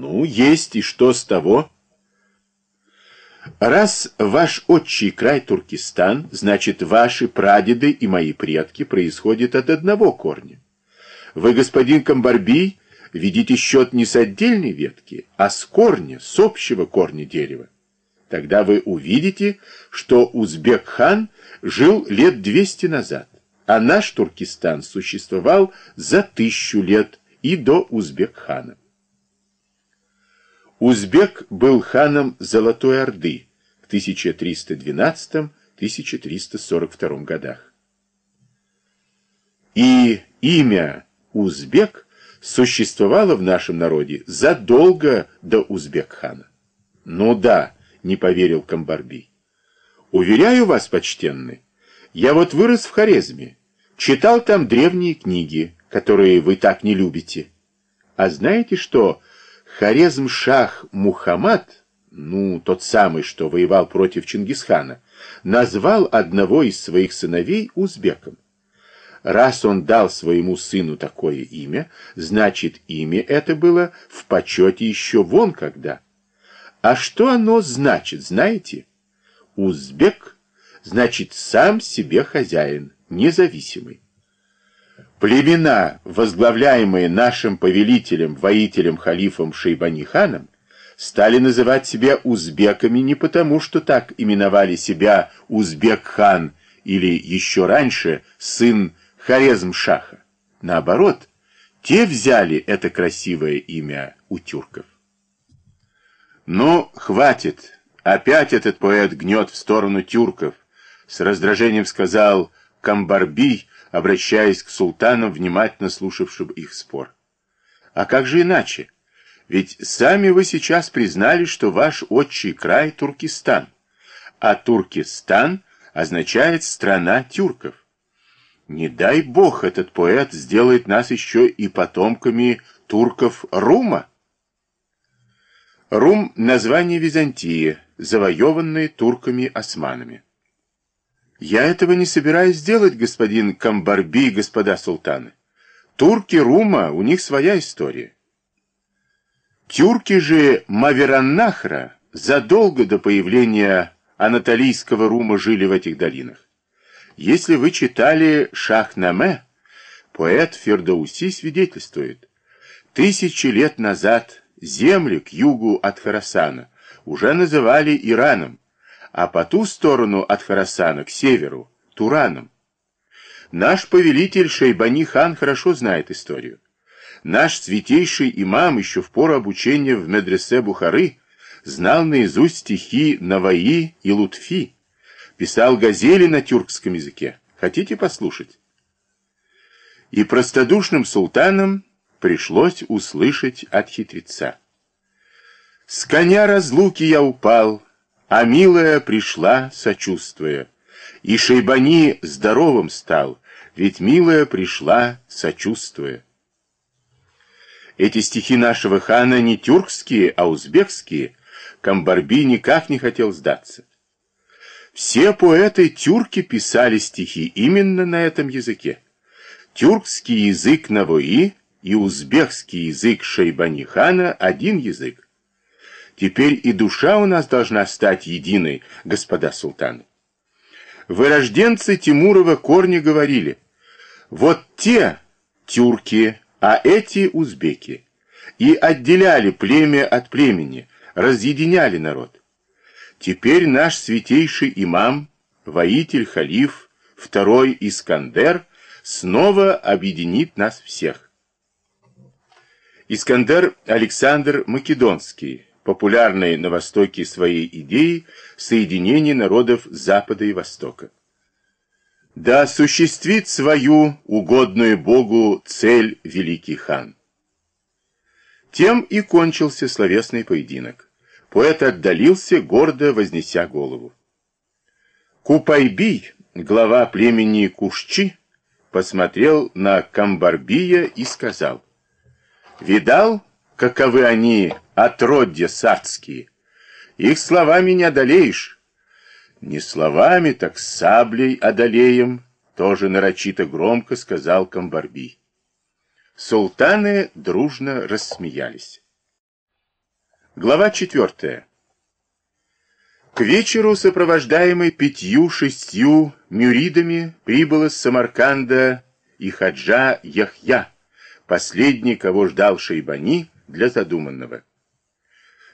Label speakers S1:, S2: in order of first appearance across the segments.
S1: Ну, есть, и что с того? Раз ваш отчий край Туркестан, значит, ваши прадеды и мои предки происходят от одного корня. Вы, господин Камбарбий, видите счет не с отдельной ветки, а с корня, с общего корня дерева. Тогда вы увидите, что Узбек-хан жил лет 200 назад, а наш Туркестан существовал за тысячу лет и до Узбек-хана. Узбек был ханом Золотой Орды в 1312-1342 годах. И имя Узбек существовало в нашем народе задолго до Узбек-хана. Ну да, не поверил Камбарби. Уверяю вас, почтенный, я вот вырос в Хорезме, читал там древние книги, которые вы так не любите. А знаете что Хорезм-шах Мухаммад, ну, тот самый, что воевал против Чингисхана, назвал одного из своих сыновей узбеком. Раз он дал своему сыну такое имя, значит, имя это было в почете еще вон когда. А что оно значит, знаете? Узбек значит сам себе хозяин, независимый. Племена, возглавляемые нашим повелителем, воителем, халифом Шейбани-ханом, стали называть себя узбеками не потому, что так именовали себя Узбек-хан или еще раньше сын Хорезм-шаха. Наоборот, те взяли это красивое имя у тюрков. «Ну, хватит. Опять этот поэт гнет в сторону тюрков», — с раздражением сказал Камбарбий, обращаясь к султанам, внимательно слушавшим их спор. А как же иначе? Ведь сами вы сейчас признали, что ваш отчий край Туркестан, а Туркестан означает страна тюрков. Не дай бог этот поэт сделает нас еще и потомками турков Рума. Рум – название Византии, завоеванной турками-османами. Я этого не собираюсь делать, господин Камбарби и господа султаны. Турки Рума, у них своя история. Тюрки же Мавераннахра задолго до появления анатолийского Рума жили в этих долинах. Если вы читали Шахнаме, поэт Фердауси свидетельствует, тысячи лет назад земли к югу от Харасана уже называли Ираном, а по ту сторону от Харасана, к северу, Тураном. Наш повелитель Шейбани-хан хорошо знает историю. Наш святейший имам еще в пору обучения в медресе Бухары знал наизусть стихи Наваи и Лутфи, писал газели на тюркском языке. Хотите послушать? И простодушным султанам пришлось услышать от хитреца. С коня разлуки я упал, а милая пришла, сочувствуя. И Шейбани здоровым стал, ведь милая пришла, сочувствуя. Эти стихи нашего хана не тюркские, а узбекские. Камбарби никак не хотел сдаться. Все поэты-тюрки писали стихи именно на этом языке. Тюркский язык Навои и узбекский язык Шейбани-хана один язык. Теперь и душа у нас должна стать единой, господа султаны. Вырожденцы Тимурова корни говорили, вот те тюрки, а эти узбеки, и отделяли племя от племени, разъединяли народ. Теперь наш святейший имам, воитель, халиф, второй Искандер, снова объединит нас всех. Искандер Александр Македонский, популярной на Востоке своей идеи соединения народов Запада и Востока. Да осуществит свою угодную Богу цель великий хан. Тем и кончился словесный поединок. Поэт отдалился, гордо вознеся голову. Купайбий, глава племени Кушчи, посмотрел на Камбарбия и сказал, «Видал, каковы они, отродья садские. Их словами не одолеешь. Не словами, так саблей одолеем, тоже нарочито громко сказал Камбарби. Султаны дружно рассмеялись. Глава 4. К вечеру, сопровождаемый пятью-шестью мюридами, прибыл из Самарканда и хаджа Яхья, последний, кого ждал Шейбани для задуманного.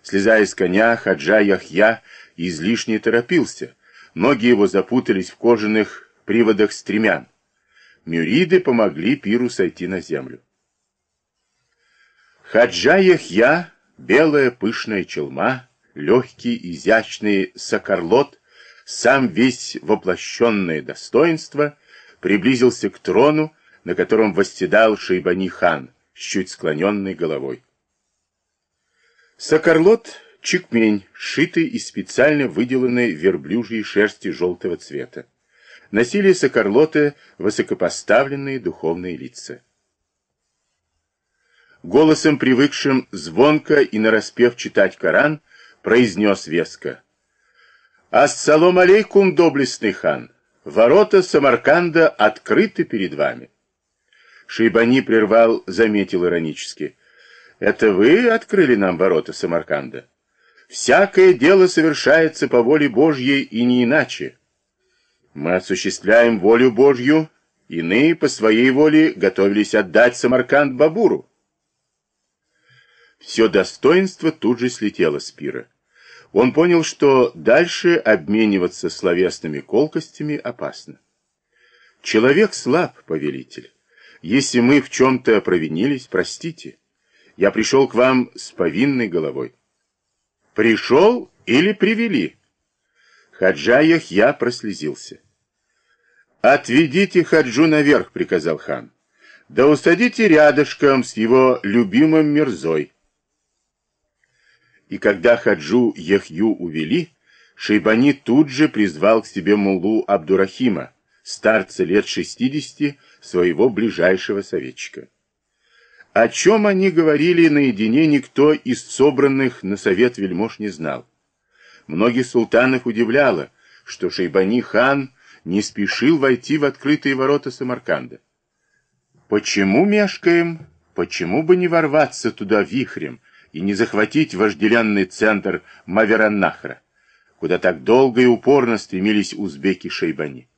S1: Слезая с коня, хаджа Яхья излишне торопился. Ноги его запутались в кожаных приводах стремян. Мюриды помогли пиру сойти на землю. Хаджа Яхья, белая пышная челма, легкий, изящный сакарлот, сам весь воплощенное достоинство, приблизился к трону, на котором восседал Шейбани хан с чуть склоненной головой. Сакарлот — чекмень, сшитый из специально выделанной верблюжьей шерсти желтого цвета. Носили сакарлоты высокопоставленные духовные лица. Голосом, привыкшим звонко и нараспев читать Коран, произнес веско. «Ассалам алейкум, доблестный хан! Ворота Самарканда открыты перед вами!» Шейбани прервал, заметил иронически. «Это вы открыли нам ворота Самарканда? Всякое дело совершается по воле Божьей и не иначе. Мы осуществляем волю Божью, иные по своей воле готовились отдать Самарканд Бабуру». Все достоинство тут же слетело с пира. Он понял, что дальше обмениваться словесными колкостями опасно. Человек слаб, повелитель. Если мы в чем-то провинились, простите. Я пришел к вам с повинной головой. Пришел или привели? Хаджа я прослезился. «Отведите Хаджу наверх», — приказал хан. «Да усадите рядышком с его любимым Мирзой». И когда Хаджу Ехью увели, Шейбани тут же призвал к себе муллу Абдурахима, старца лет 60, своего ближайшего советчика. О чем они говорили наедине, никто из собранных на совет вельмож не знал. Многих султанов удивляло, что Шейбани хан не спешил войти в открытые ворота Самарканда. Почему мешкаем? Почему бы не ворваться туда вихрем? и не захватить вожделенный центр Мавераннахра, куда так долго и упорно стремились узбеки Шейбани.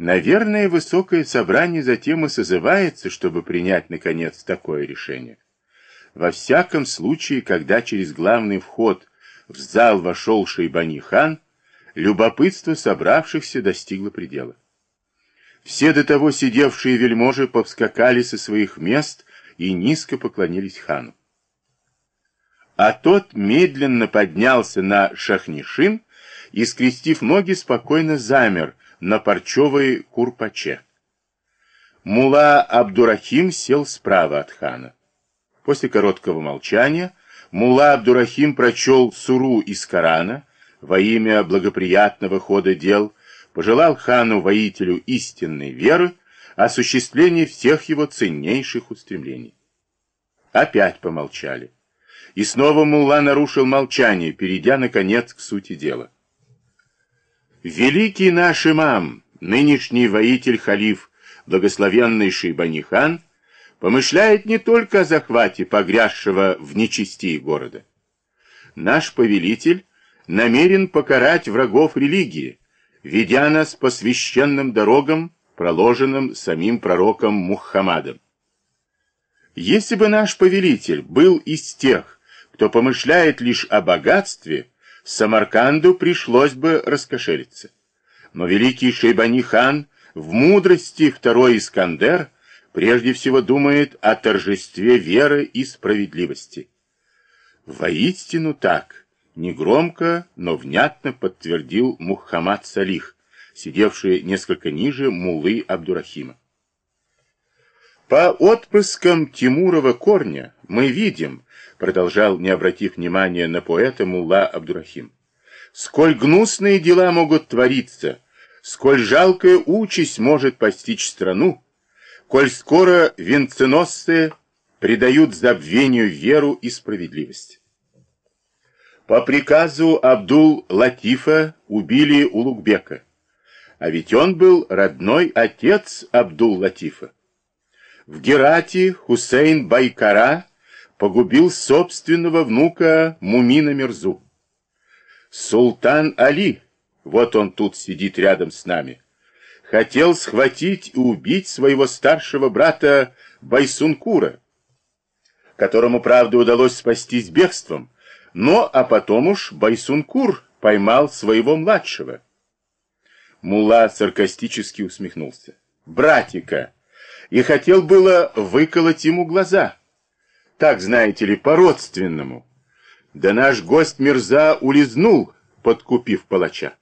S1: Наверное, высокое собрание затем и созывается, чтобы принять, наконец, такое решение. Во всяком случае, когда через главный вход в зал вошел Шейбани-хан, любопытство собравшихся достигло предела. Все до того сидевшие вельможи повскакали со своих мест и низко поклонились хану а тот медленно поднялся на шахнишин и, скрестив ноги, спокойно замер на парчевой курпаче. Мула Абдурахим сел справа от хана. После короткого молчания Мула Абдурахим прочел суру из Корана во имя благоприятного хода дел, пожелал хану-воителю истинной веры, осуществления всех его ценнейших устремлений. Опять помолчали. И снова Мулла нарушил молчание, перейдя, наконец, к сути дела. «Великий наш имам, нынешний воитель-халиф, благословенный Шейбанихан, помышляет не только о захвате погрязшего в нечестии города. Наш повелитель намерен покарать врагов религии, ведя нас по священным дорогам, проложенным самим пророком Мухаммадом. Если бы наш повелитель был из тех, кто помышляет лишь о богатстве, Самарканду пришлось бы раскошелиться. Но великий Шейбани-хан в мудрости второй Искандер прежде всего думает о торжестве веры и справедливости. Воистину так, негромко, но внятно подтвердил Мухаммад Салих, сидевший несколько ниже мулы Абдурахима. По отпрыскам Тимурова корня мы видим, продолжал, не обратив внимания на поэта Мулла Абдурахим, сколь гнусные дела могут твориться, сколь жалкая участь может постичь страну, коль скоро венценосцы предают забвению веру и справедливость. По приказу Абдул-Латифа убили Улугбека, а ведь он был родной отец Абдул-Латифа. В Герате Хусейн Байкара погубил собственного внука Мумина Мирзу. Султан Али, вот он тут сидит рядом с нами, хотел схватить и убить своего старшего брата Байсункура, которому, правда, удалось спастись бегством, но а потом уж Байсункур поймал своего младшего. Мула саркастически усмехнулся. «Братика!» И хотел было выколоть ему глаза. Так, знаете ли, по-родственному. Да наш гость Мирза улизнул, подкупив палача.